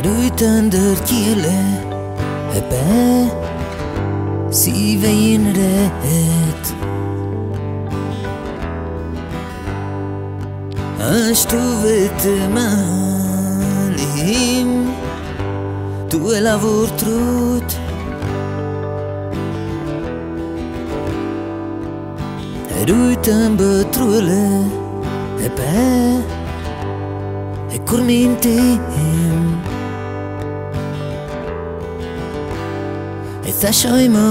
Rujtë ndërkjile e pe Si vejin ret. Ashtu vetë malim Tu e lavur trut. Rujtë mbëtruele e pe E את השוימו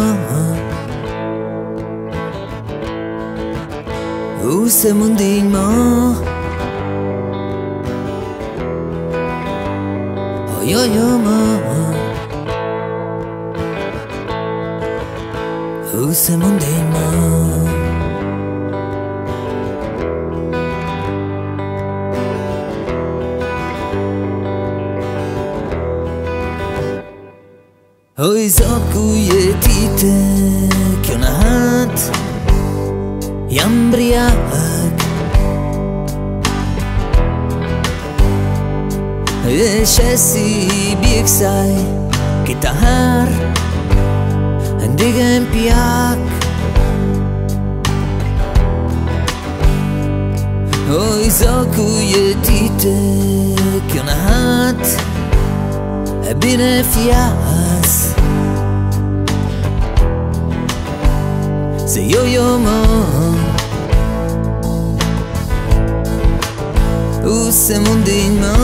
Use mundin mo Oy oy mo Use mundin Hoizokuje titek jonat Jambriak Eshesi bieksai Kitahar Ndigen piak. Hoizokuje titek jonat Bine fiak זה יויומו O se mundino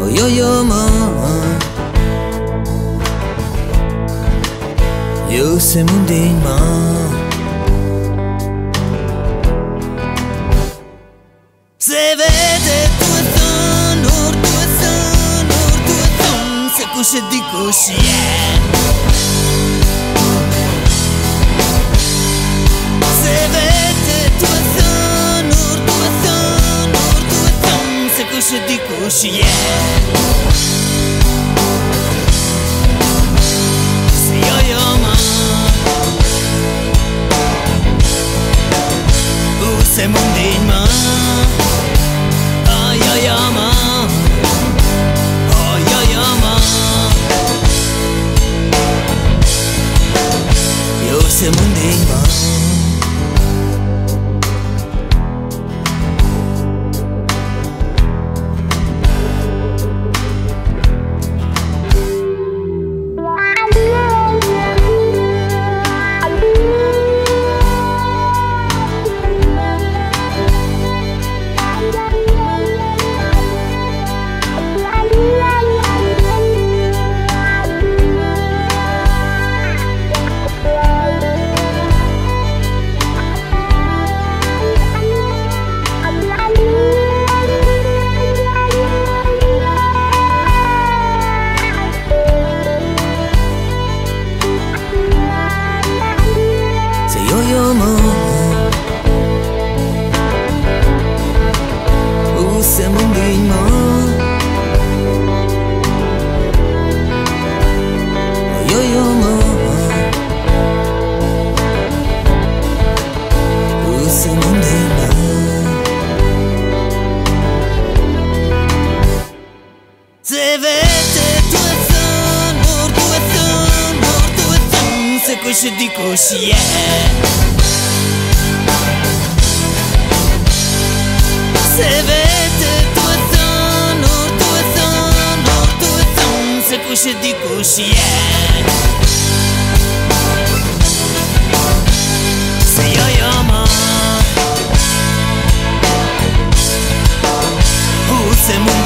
O yo yo mo Yo se mundino Se ve Başladık o şeye Başladık o şeye Semun değil mi? Ay ay aman seu mundo em você de coxinha tua zona, tua zona, Se coxa de coxinha Se yoyoma O semana